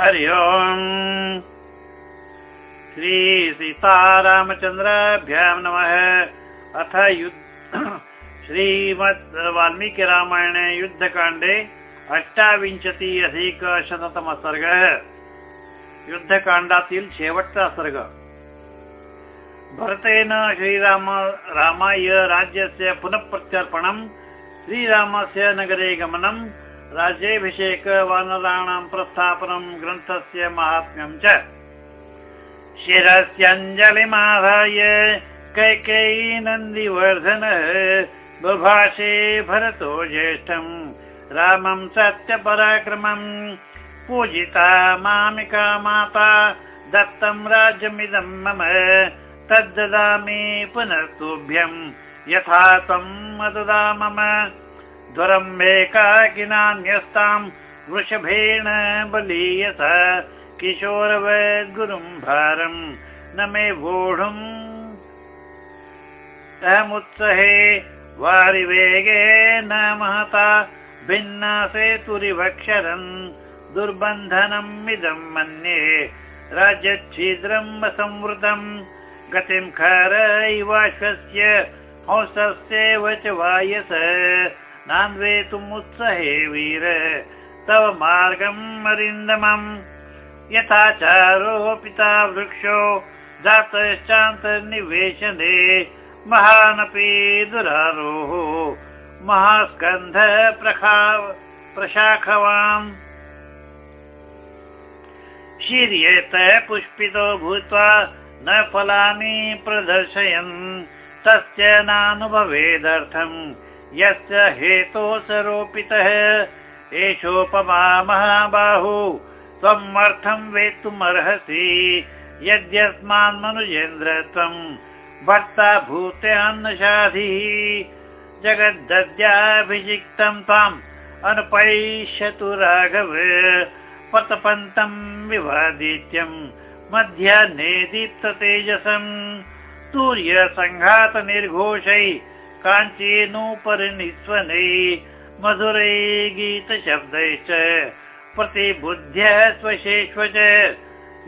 हरि ओम् श्रीसीतारामचन्द्राभ्यां नमः। अथ श्रीमद् वाल्मीकिरामायणे युद्धकाण्डे अष्टाविंशति अधिकशततम सर्गः युद्धकाण्डातील शेवटचा सर्ग। भरतेन श्रीराम रामाय राज्यस्य पुनः प्रत्यर्पणम् श्रीरामस्य नगरे गमनम् राज्येऽभिषेक वानराणां प्रस्थापनं ग्रन्थस्य माहात्म्यं च। शिरस्यञ्जलिमाधाय कैकेयी नन्दिवर्धन बुभाषे भरतो ज्येष्ठम् रामं सत्यपराक्रमम् पूजिता मामिका माता दत्तं राज्यमिदं मम। तद्ददामि पुनस्तुभ्यं यथा त्वं मददा मम दुरम्भेकाकिनान्यस्तां वृषभेण बलीयथ किशोरवद् गुरुं भारम् न मे वोढुम् अहमुत्सहे वारिवेगे न महता भिन्ना सेतुरिवक्षरन् दुर्बन्धनम् इदं मन्ये राज्यच्छिद्रम् असंवृतम् गतिं खर इवाश्वस्य हंसस्यैव च वायस नान्वेतुमुत्सहे वीर। तव मार्गम् अरिन्दमम्। यथाचारोपिता वृक्षो जातश्चान्तर्निवेशने महानपि दुरारोः। महास्कन्ध प्रशाखवान्। शीर्येत पुष्पितो भूत्वा न फलानि प्रदर्शयन्। तस्य नानुभवेदर्थम् यस्य हेतो सरोपितः। एषोपमा महाबाहु त्वमर्थं वेत्तुमर्हसि। यद्यस्मान् मनुजेन्द्र त्वम् भर्ता भूत्यान्नशाधिः जगद्दद्याभिषिक्तं त्वाम् अनुपैष्यतु राघव। पतपन्तं विवादित्यम् मध्याह्ने दीप्ततेजसम् सूर्यसङ्घातनिर्घोषै काञ्चीनुपरिनिस्वनै मधुरै गीतशब्दैश्च प्रतिबुद्ध्य स्वशेष्व च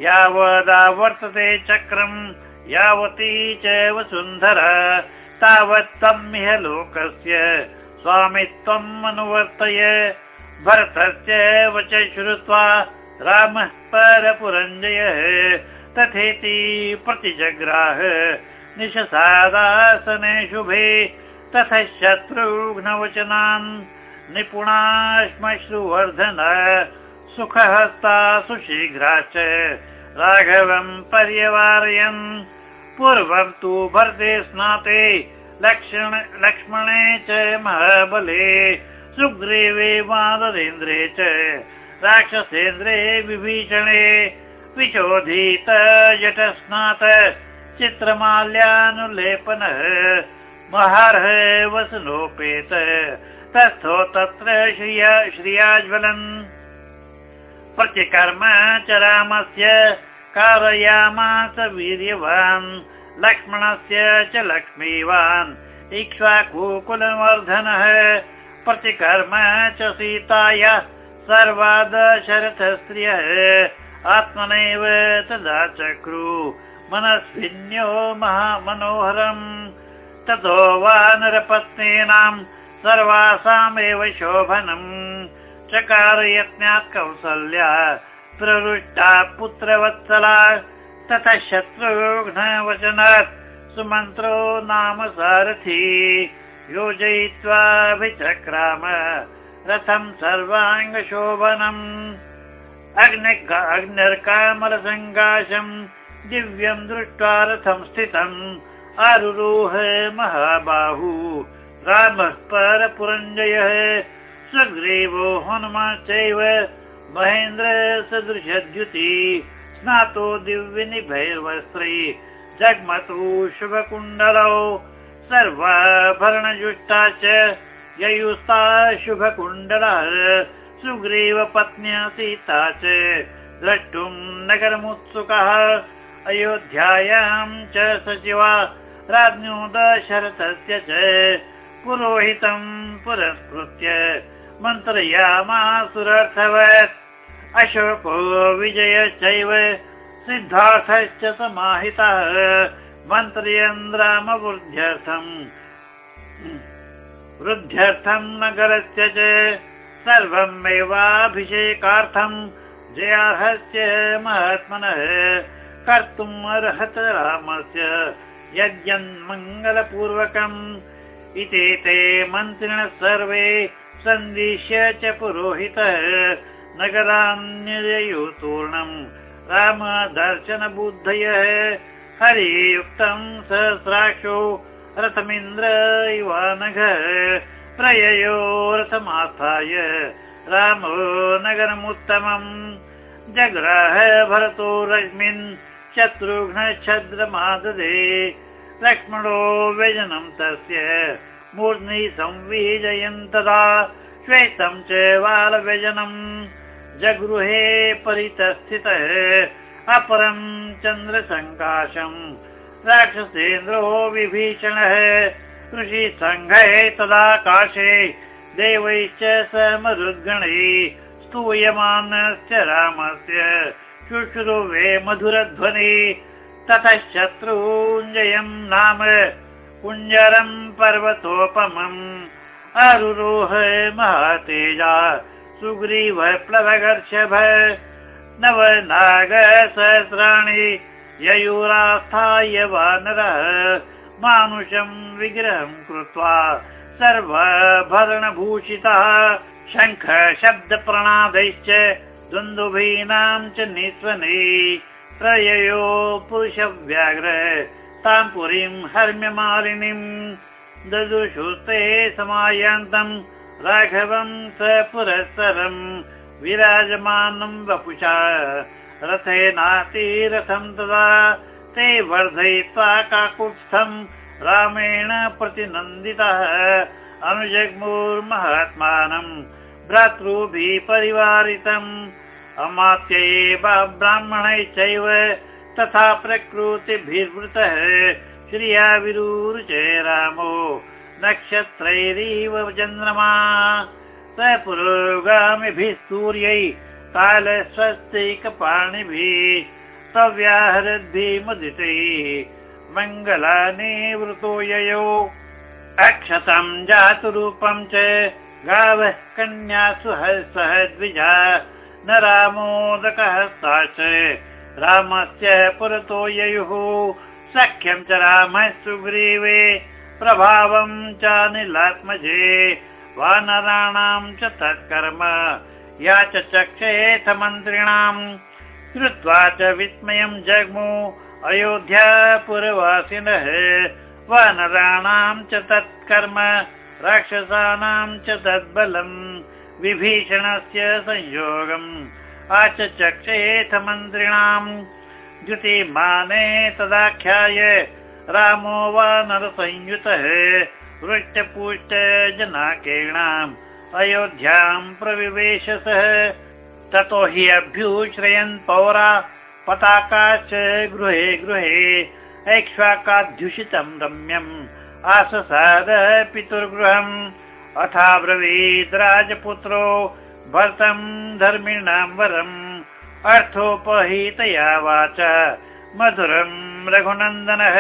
यावदावर्तते चक्रम् यावती च वसुन्धरा। तावत् लोकस्य स्वामित्वम् अनुवर्तय। भरतस्य वच श्रुत्वा रामः परपुरञ्जयः। तथेति प्रतिजग्राह निशसादासने शुभे तथ शत्रुघ्नवचनान् निपुणाश्मश्रुवर्धन सुखहस्ता सुशीघ्राश्च राघवम् पर्यवारयन्। पूर्वं तु भरते स्नाते लक्ष्मणे च महाबले सुग्रीवे मादरेन्द्रे च राक्षसेन्द्रे विभीषणे विशोधित जटस्नात चित्रमाल्यानुलेपनः। महार्ह वसनोपेत। तस्थो तत्र श्रिया श्रियाज्वलन्। प्रतिकर्म च रामस्य कारयामास वीर्यवान्। लक्ष्मणस्य च लक्ष्मीवान्। इक्ष्वाकुकुलवर्धनः प्रतिकर्म च सीताय सर्वादशरथस्त्रियः। आत्मनैव तदा चक्रु मनस्विन्यो महामनोहरम्। ततो वानरपत्नीनां सर्वासामेव शोभनम्। चकारयत्नात् कौसल्या प्रवृष्टा पुत्रवत्सला। ततः शत्रुघ्नवचनात् सुमन्त्रो नाम सारथी। योजयित्वाभिचक्राम रथं सर्वाङ्गशोभनम्। अग्निर्कामरसङ्काशम् दिव्यं दृष्ट्वा रथं स्थितम्। आरुरोह महाबाहु। रामः परपुरञ्जयः। सुग्रीवो हनुमाश्चैव महेन्द्र सदृशद्युति। स्नातो दिव्यनिभैर्वस्त्रै। जग्मतु शुभकुण्डलौ। सर्वाभरणजुष्टा च। ययुस्ता शुभकुण्डलः। सुग्रीवपत्न्या सीता च। द्रष्टुं नगरमुत्सुकः अयोध्यायां च सचिवा राज्ञो दशरथस्य च पुरोहितं पुरस्कृत्य मन्त्रयामासुरर्थवत्। अशोको विजयश्चैव सिद्धार्थश्च समाहितः मन्त्र्यन्द्रामवृद्ध्यर्थम्। वृद्ध्यर्थम् नगरस्य च सर्वमेवाभिषेकार्थम् जयार्हस्य महात्मनः कर्तुम् अर्हत रामस्य यज्ञन्मङ्गलपूर्वकम् ते मन्त्रिणः सर्वे सन्दिश्य च पुरोहितः नगरान्ययूतूर्णम् रामदर्शनबुद्धयः हरियुक्तम् सहस्राक्षो रथमिन्द्र इवानघ प्रययो रथमास्थाय रामो नगरमुत्तमम्। जग्राह भरतो रश्मिन् शत्रुघ्नच्छद्रमाददे लक्ष्मणो व्यजनं तस्य। मूर्ध्नि संवीजयन् तदा श्वेतं च बालव्यजनम् जगृहे परितस्थितः। अपरं चन्द्रसङ्काशम् राक्षसेन्द्रो विभीषणः। कृषिसङ्घे तदाकाशे। देवैश्च समरुद्गणैः। स्तूयमानस्य रामस्य शुश्रुवे मधुरध्वनि ततः शत्रूञ्जयम् नाम कुञ्जरम् पर्वतोपमम्। अरुरोह महातेजा सुग्रीव प्लवगर्षभ नव नागसहस्राणि ययुरास्थाय वानरः मानुषम् विग्रहम् कृत्वा सर्वभरणभूषितः शङ्ख शब्दप्रणादैश्च द्वन्द्वभीनां च निस्वने प्रययो पुरुषव्याघ्र तां पुरीं हर्म्यमालिनीम् ददुषुस्ते समायान्तम् राघवम् स पुरःसरम् विराजमानम् वपुषा। रथेनातिरथम् तदा ते वर्धयित्वा काकुत्स्थम् रामेण प्रतिनन्दितः। अनुजग्मुर्महात्मानम् भ्रातृभिः परिवारितम् अमात्यैव ब्राह्मणैश्चैव तथा प्रकृतिभिर्वृतः। श्रिया विरुच रामो नक्षत्रैरीव चन्द्रमा। स पुरोगामिभिः सूर्यै कालस्वस्तिकपाणिभिः सव्याहरद्भिः मुदितैः मङ्गलानि वृतो ययो। अक्षतम् जातुरूपम् च गावः कन्यासु सह द्विजा न रामोदकहस्ता च रामस्य पुरतो ययुः। सख्यं च रामः सुग्रीवे। प्रभावम् च निलात्मजे। वानराणां च तत्कर्म। या च चक्षेथ मन्त्रिणाम् श्रुत्वा च विस्मयम् जग्मु अयोध्यापुरवासिनः। वानराणां च तत्कर्म। राक्षसानां च तद्बलम् विभीषणस्य संयोगम् आचचक्षेथ मन्त्रिणाम् द्युतिमाने तदाख्याय रामो वानरसंयुतः वृष्टपुष्ट जनाकेणाम् अयोध्याम् प्रविवेशसः। ततो हि अभ्युश्रयन् पौरा पताकाश्च गृहे गृहे ऐक्ष्वाकाध्युषितम् रम्यम् आससाद पितुर्गृहम् अथाब्रवीद् राजपुत्रो भर्तम् धर्मिणाम् वरम् अर्थोपहितया वाच। मधुरम् रघुनन्दनः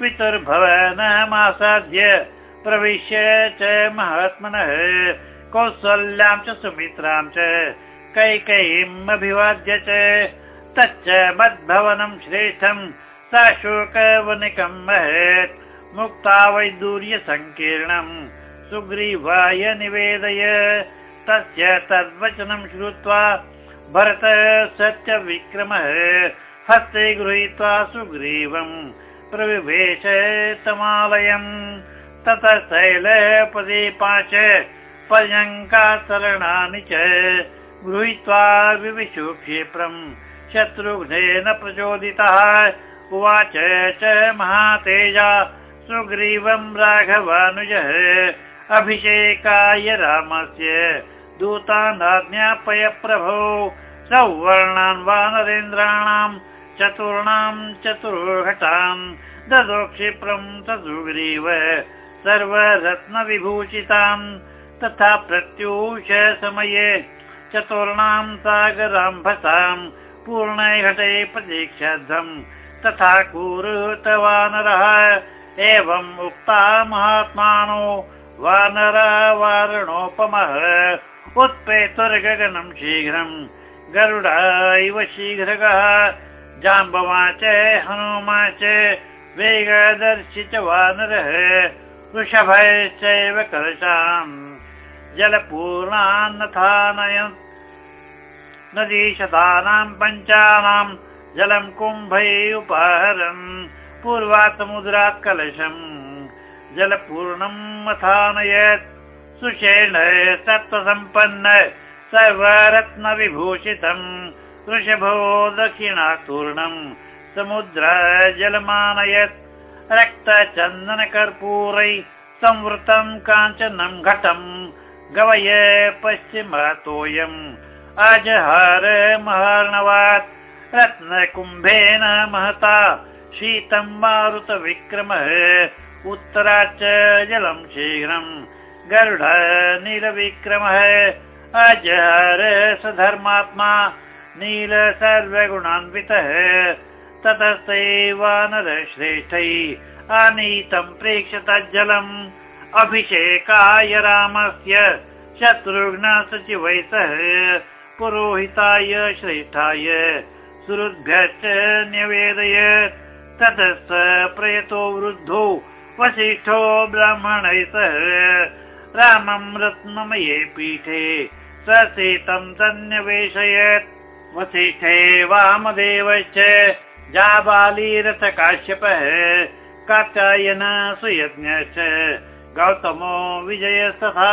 पितुर्भवनमासाद्य प्रविश्य च महात्मनः कौसल्यां च सुमित्रां च कैकयीम् अभिवाद्य च। तच्च मद्भवनम् श्रेष्ठम् सा शोकवनिकम् महत् मुक्ता वैदूर्यसङ्कीर्णम् सुग्रीवाय निवेदय। तस्य तद्वचनं श्रुत्वा भरत सत्यविक्रमः हस्ते गृहीत्वा सुग्रीवम् प्रविवेश तमालयम् ततः शैलपदे पाच पर्यङ्काचरणानि च गृहीत्वा विविशु क्षेत्रम् शत्रुघ्नेन प्रचोदितः। उवाच च महातेजा सुग्रीवम् राघवानुजः अभिषेकाय रामस्य दूतानाज्ञापय प्रभो। सौवर्णान् वानरेन्द्राणाम् चतुर्णाम् चतुर्घटान् ददो क्षिप्रम् सुग्रीव सर्वरत्नविभूषितान् तथा प्रत्यूष समये चतुर्णां सागराम्भसाम् पूर्णे घटे प्रतीक्षध्वम् तथा कुरुत वानरः एवम् उक्ता महात्मानो वानर वारणोपमः उत्पेतुर्गगनं शीघ्रम् गरुड इव शीघ्रगः। जाम्बवाच हनुमाच वेगदर्शि च वानरः वृषभश्चैव कलशान्। जलपूर्णान्नथानयन् नदीशतानां पञ्चानां जलं कुम्भै उपहरन् पूर्वात् समुद्रात् कलशम् जलपूर्णम् अथानयत् सुषेण सत्त्वसम्पन्न सर्वरत्नविभूषितम्। वृषभो दक्षिणात्पूर्णम् समुद्र जलमानयत् रक्तचन्दनकर्पूरै संवृतम् काञ्चनम् घटम् गवय पश्चिमतोऽयम् अजहर महार्णवात् रत्नकुम्भेन महता शीतं मारुतविक्रमः उत्तराच्च जलं शीघ्रम् गरुड नीलविक्रमः अजहर स धर्मात्मा नील सर्वगुणान्वितः। ततस्तैवानरश्रेष्ठैः आनीतं प्रेक्षत जलम्। अभिषेकाय रामस्य शत्रुघ्न सचिवैतः पुरोहिताय श्रेष्ठाय सुहृद्भ्यश्च न्यवेदयत्। ततस्त प्रयतो वृद्धो वसिष्ठो ब्राह्मणैः सह रामं रत्नमये पीठे सन्न्यवेशयत् वसिष्ठे वामदेवश्च जाबालीरथ काश्यपः कात्यायन सुयज्ञश्च। गौतमो विजयस्तथा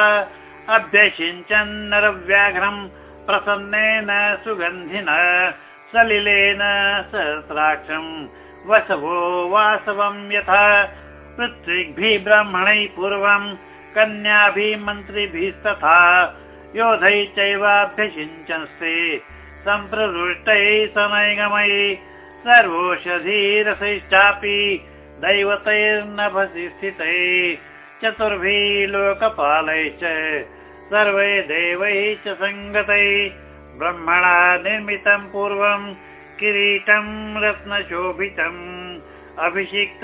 अभ्यषिञ्चन् नरव्याघ्रम् प्रसन्नेन सुगन्धिन सलिलेन सहस्राक्षम् वसवो वासवम् यथा पृथ्वीभिः ब्राह्मणैः पूर्वम् कन्याभिः मन्त्रिभिस्तथा योधैः चैवाभ्यषिञ्चन्स्ते सम्प्रदृष्टैः समयगमयि सर्वोषधीरसैश्चापि दैवतैर्नभसि स्थितैः चतुर्भिः लोकपालैश्च सर्वै देवैः च सङ्गतैः ब्रह्मणा निर्मितं पूर्वं किरीटं रत्नशोभितम् अभिषिक्त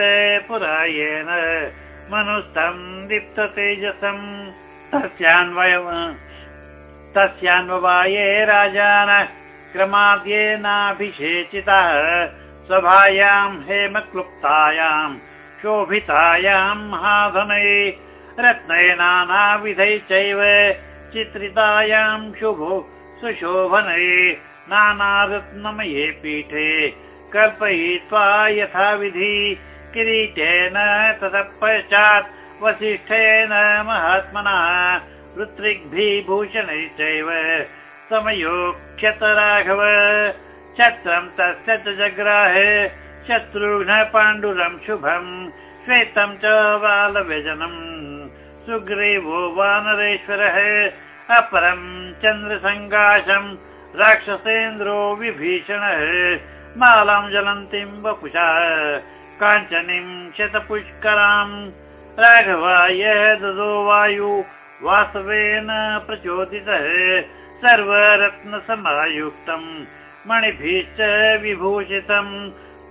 पुरायेन मनुस्थं दीप्त तेजसम् तस्यान्वय तस्यान्वये राजान क्रमाद्येनाभिषेचितः। सभायां हेमक्लुप्तायां शोभितायां महाधनै रत्नै नानाविधै चैव चित्रितायां शुभो सुशोभने नानारत्नमये पीठे कल्पयित्वा यथाविधि किरीटेन ततः पश्चात् वसिष्ठेन महात्मना राघव छत्रं तस्य च जग्राहे शत्रुघ्न पाण्डुरं शुभम् श्वेतं च बालव्यजनम् सुग्रीवो वानरेश्वरः अपरं चन्द्रसङ्गाशम् राक्षसेन्द्रो विभीषणः मालां जलन्तीं वपुषा काञ्चनीं शतपुष्कराम् राघवाय ददो वायु वासवेन प्रचोदितः सर्वरत्नसमायुक्तम् मणिभिश्च विभूषितम्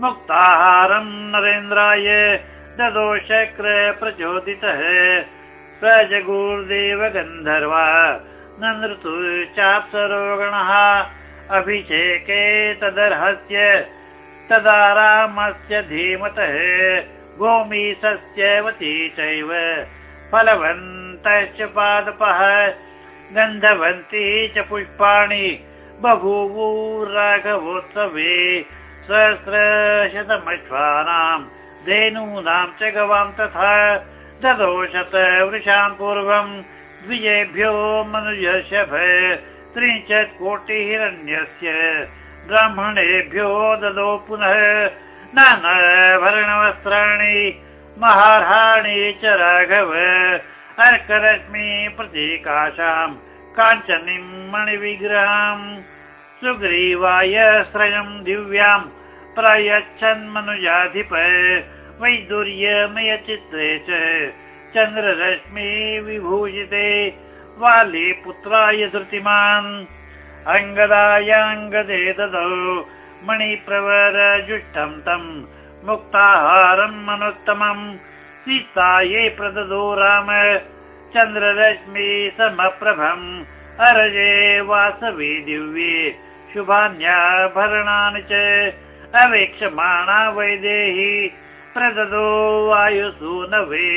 मुक्ताहारं नरेन्द्राय ददो शक्र प्रचोदितः प्रजगुर्देव गन्धर्वा नृतु चाप्सरोगणः अभिषेके तदर्हस्य तदा रामस्य धीमतः भूमि सस्यवती चैव फलवन्तश्च पादपः गन्धवन्ती च पुष्पाणि राघवोत्सवे सहस्रशतमश्वानां धेनूनां च गवां तथा ददोशत वृषान् पूर्वम् द्विजेभ्यो मनुजशभ त्रिंशत् कोटिहिरण्यस्य ब्राह्मणेभ्यो ददो पुनः नानाभरणवस्त्राणि महार्हाणि च राघव अर्करश्मि प्रतीकाशाम् काञ्चनीम् मणिविग्रहम् सुग्रीवाय श्रयम् दिव्याम् प्रयच्छन्मनुजाधिप वैदुर्यमयचित्रे च चन्द्ररश्मि विभूषिते वाली पुत्राय धृतिमान्। अङ्गदायाङ्गदे ददौ मणिप्रवरजुष्टं तम् मुक्ताहारम् अनुत्तमम् सीतायै प्रददो राम चन्द्ररश्मि समप्रभम् अरजे वासवे दिव्ये शुभान्याभरणानि च। अवेक्षमाणा वैदेही प्रददो वायुसूनवे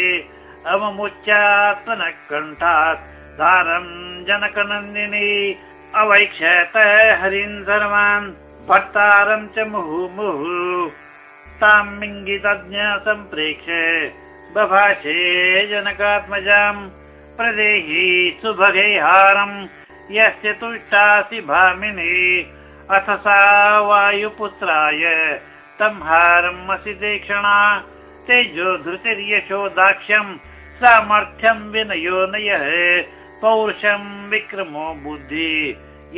अवमुच्यात्मनः कण्ठात् जनकनन्दिनी अवैक्षत हरिन् सर्वान् भर्तारम् च मुहुर्मुहुः तामिङ्गितज्ञ सम्प्रेक्ष्य बभाषे जनकात्मजाम् प्रदेहि सुभगे हारम् यस्य तुष्टासि भामिनी। अथ सा वायुपुत्राय तं हारम् असि देक्षणा तेजो धृतिर्यशो दाक्ष्यम् सामर्थ्यम् विनयो नयः पौरुषम् विक्रमो बुद्धि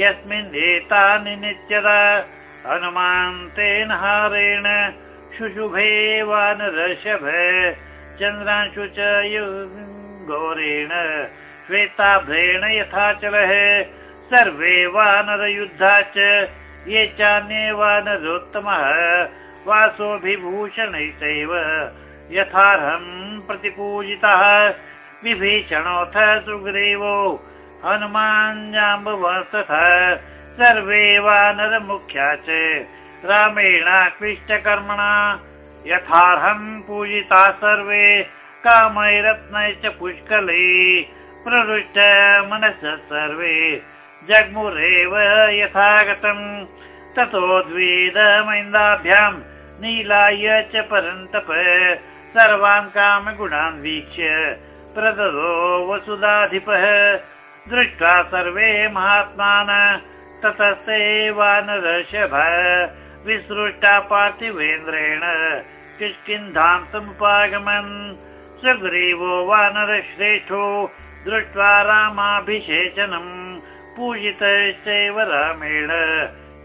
यस्मिन् एतानि नित्यदा। हनुमान् तेन हारेण शुशुभे वानरषभ चन्द्रांशु च गौरेण श्वेताभ्रेण यथाचलः सर्वे वानरयुद्धा च ये चान्ये वानरोत्तमः वासोऽभिभूषणैः यथार्हम् प्रतिपूजितः विभीषणोऽथ सुग्रीवो। हनुमान् सर्वे वानरमुख्या च। रामेणाक्लिष्टकर्मणा यथार्हम् पूजिता सर्वे। कामैरत्नै च पुष्कले प्रवृष्ट मनसः सर्वे। जग्मुरेव यथागतम् ततो द्विदमैन्दाभ्याम् नीलाय च परन्तप। सर्वान् कामगुणान् वीक्ष्य प्रददो वसुधाधिपः। दृष्ट्वा सर्वे महात्मान ततस्तेवानरषभ विसृष्टा पार्थिवेन्द्रेण किष्किन्धान्तमुपागमन्। सुग्रीवो वानरश्रेष्ठो दृष्ट्वा रामाभिषेचनम् पूजितश्चैव रामेण।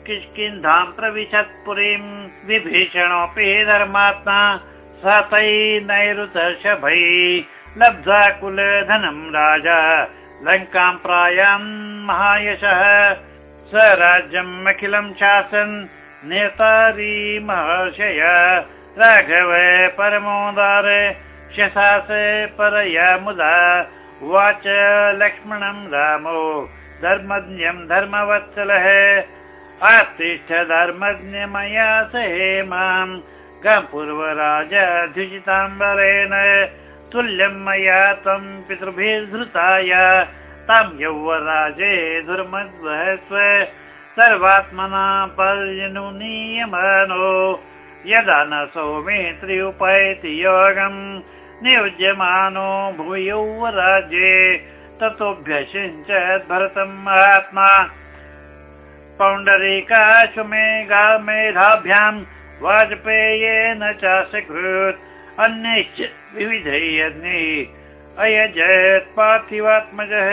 किष्किन्धां प्रविशत्पुरीम् विभीषणोऽपि धर्मात्मा स लब्ध्वा कुलधनम् राजा। लङ्काम् प्रायान् महायशः। स राज्यम् अखिलम् शासन् नेतारी महर्षय। राघव परमोदार शशास परया मुदा वाच लक्ष्मणं रामो धर्मज्ञं धर्मवत्सलः। आतिष्ठ धर्मज्ञ मया सहे मां गपूर्वराज ध्युजिताम्बरेण तुल्यं मया त्वं पितृभिर्धृताय तं यौवराजे धर्मद्वहस्व। सर्वात्मना पर्यनुनीयमानो यदा न सौमे त्रियुपैति योगम् नियुज्यमानो भूयौ राज्ये भरतम् महात्मा पौण्डरीकाश्वमेघा मेधाभ्याम् वाजपेयेन च सकृत् अन्यश्च विविधै अयजत् पार्थिवात्मजः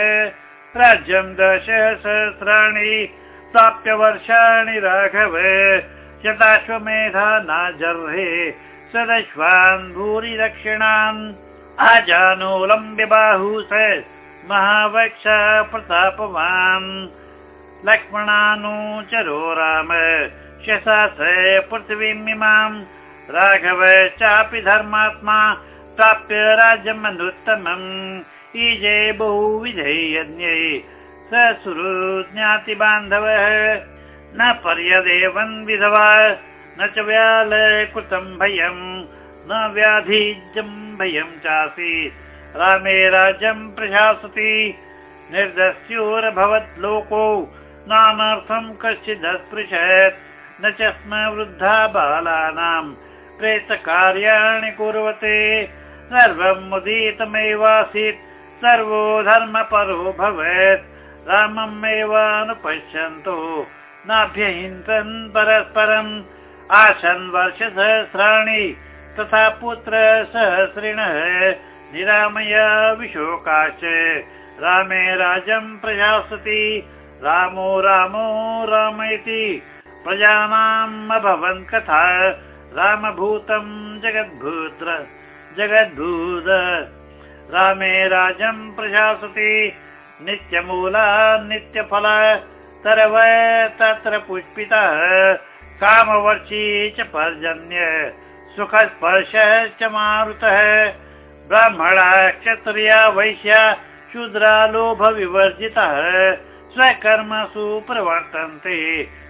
राज्यम् दशसहस्राणि प्राप्य वर्षाणि राघव। शताश्वमेधा नाजर्हे सदश्वान् भूरि दक्षिणान् आजानोलम्ब्य बाहु स महावक्ष प्रतापवान्। लक्ष्मणानुचरो राम शशास पृथिवीमिमाम् राघव चापि धर्मात्मा प्राप्य राज्यम् अनुत्तमम् ईजे बहुविधै यज्ञै ज्ञाति बान्धवः। न पर्यदेवन् विधवा न च व्यालय कृतम् भयम् न व्याधिजम् भयम् चासि। रामे राज्यम् प्रशासति निर्दस्योरभवत् लोको नामर्थम् कश्चिदस्पृशत्। न च स्म वृद्धा बालानाम् प्रेतकार्याणि कुर्वते। सर्वम् मुदीतमेवासीत् सर्वो धर्मपरो भवेत् रामम् एवानुपश्यन्तु। नाभ्यहिंसन् परस्परम्। आसन् वर्षसहस्राणि। तथा पुत्र सहस्रिणः। निरामय विशोकाश्च। रामे राजम् प्रशासति रामो रामो राम इति। प्रजानाम् अभवन् कथा रामभूतम् जगद्भूत्र जगद्भूत रामे राजम् प्रशासति नित्यमूला नित्यफल तरव तत्र पुष्पितः कामवर्षी च पर्जन्य सुखस्पर्शः च मारुतः। ब्राह्मणा क्षत्रिया वैश्या शूद्रा लोभविवर्जितः स्वकर्मसु प्रवर्तन्ते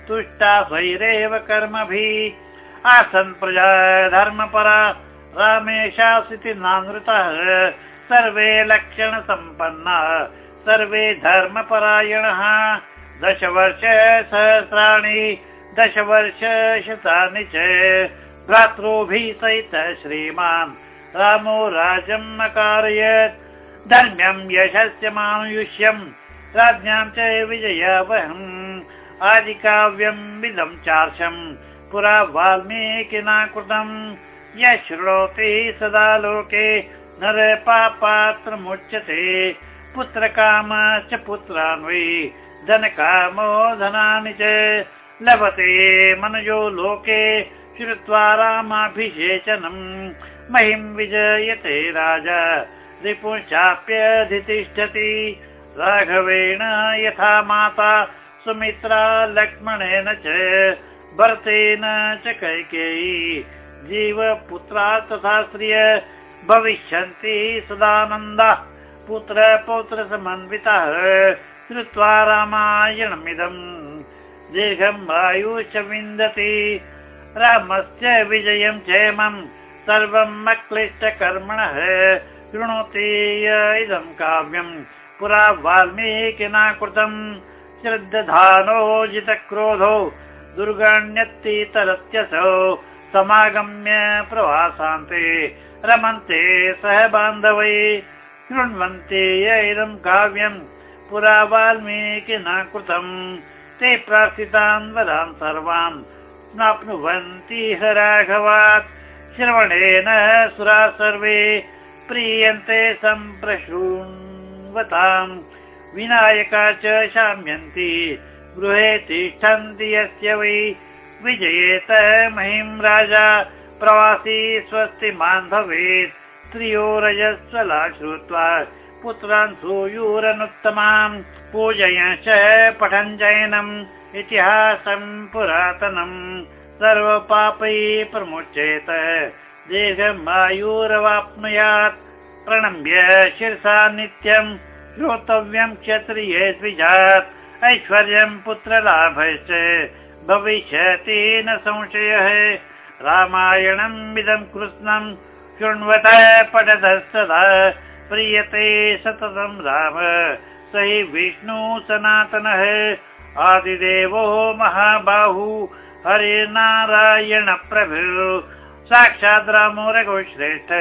तुष्टा स्वैरेव कर्मभिः आसन् प्रजा धर्मपरा रामेशासिति नानृतः। सर्वे लक्षणसम्पन्ना सर्वे धर्मपरायणः। दशवर्ष सहस्राणि दशवर्ष शतानि च। भ्रातृभिः सहितः श्रीमान् रामो राजम् अकारयत् धर्म्यम् यशस्य मानुष्यम् राज्ञां च विजयावहम्। आदिकाव्यम् इदम् चार्षम् पुरा वाल्मीकिना कृतम् यः शृणोति सदा लोके नर पापात्रमुच्यते। च पुत्रान्वै धनकामो धनानि च। लभते मनजो लोके श्रुत्वा रामाभिषेचनम् महिम् विजयते राजा रिपुश्चाप्यधितिष्ठति राघवेण यथा माता सुमित्रा लक्ष्मणेन च भरतेन च कैकेयी जीवपुत्रा तथा श्रिय भविष्यन्ति सदानन्दा। पुत्र पौत्र समन्वितः श्रुत्वा रामायणमिदम्। दीर्घम् आयुष विन्दति रामस्य विजयम् क्षेमम् सर्वम् अक्लिष्टकर्मणः शृणोति इदम् काव्यम्। पुरा वाल्मीकिना कृतम्। श्रद्धानो जितक्रोधो दुर्गण्यतीतरत्यसौ समागम्य प्रवासान्ते। रमन्ते सह बान्धवै शृण्वन्ति इदम् काव्यम् पुरा वाल्मीकिना कृतम् ते प्रार्थितान् वदान् सर्वान् नाप्नुवन्ति राघवात् श्रवणेन सुरा सर्वे प्रीयन्ते सम्प्रशृण्वताम् विनायका च शाम्यन्ति गृहे तिष्ठन्ति यस्य वै विजयेत महिम् राजा प्रवासी स्वस्ति स्त्रियो रजस्वला श्रुत्वा पुत्रान् सूयूरनुत्तमाम् पूजयश्च पठन् जैनम् इतिहासम् पुरातनम् सर्वपापै प्रमुच्येत। दीर्घमायुरवाप्नुयात् प्रणम्य शिरसा नित्यम् श्रोतव्यम् क्षत्रिये द्विजात् ऐश्वर्यम् पुत्रलाभश्च भविष्यति न संशयः। रामायणम् इदम् कृष्णम् शृण्वत पठत सदा। प्रीयते सततम् राम स हि विष्णु सनातनः। आदिदेवो महाबाहु हरिनारायण प्रभु। साक्षात् रामो रघुश्रेष्ठ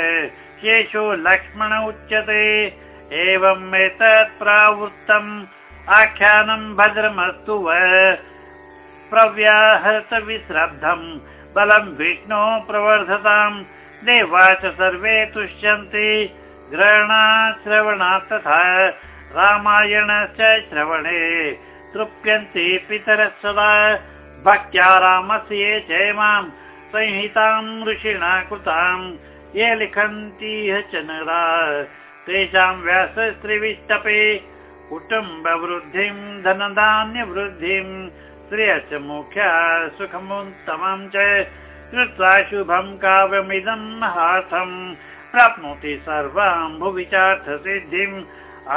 शेषो लक्ष्मण उच्यते। एवम् एतत् प्रावृत्तम् आख्यानम् भद्रमस्तु व प्रव्याहत विश्रब्धम् बलम् विष्णो प्रवर्धताम् देवा च सर्वे तुष्यन्ति। ग्रहणाश्रवणात् तथा रामायणस्य श्रवणे। तृप्यन्ति पितरः सदा। भक्त्या रामस्य च माम् संहिताम् ऋषिणा कृताम् ये लिखन्ति च नरा तेषाम् व्यासस्त्रिविष्टपे कुटुम्बवृद्धिम् धनधान्यवृद्धिम् श्रियश्च मुख्या सुखमुत्तमम् च कृत्वा शुभम् काव्यमिदम् महार्थम् प्राप्नोति सर्वाम् भुविचार्थसिद्धिम्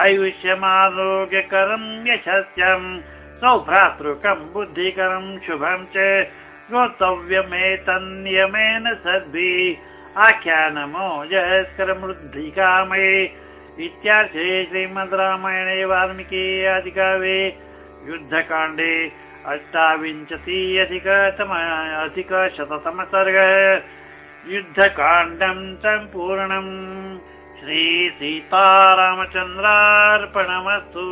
आयुष्यमारोग्यकरम् यशस्यम् सौभ्रातृकम् बुद्धिकरम् शुभम् च श्रोतव्यमेतन्नियमेन सद्भिः आख्यानमो जयस्करमृद्धिकामये इत्यार्थे श्रीमद् रामायणे वाल्मीकि अधिकावे युद्धकाण्डे अष्टाविंशति अधिकतम अधिकशततम सर्ग युद्धकाण्डम् सम्पूर्णम्। श्रीसीतारामचन्द्रार्पणमस्तु